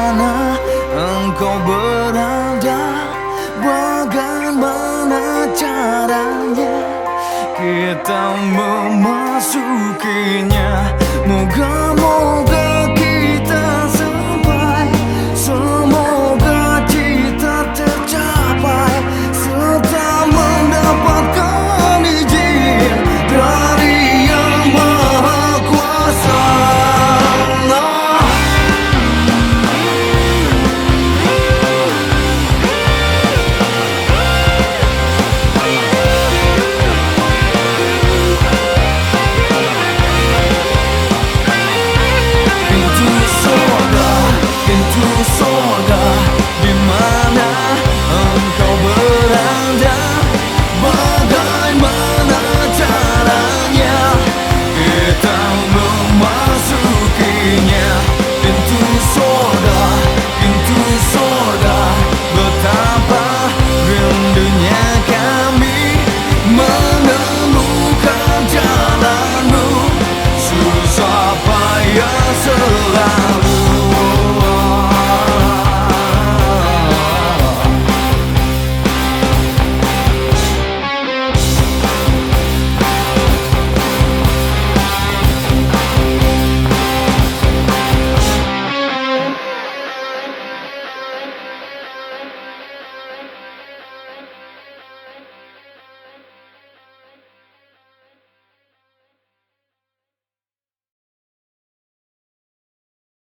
mana engkau berada? Bagaimana caranya kita memasukinya. Moga-moga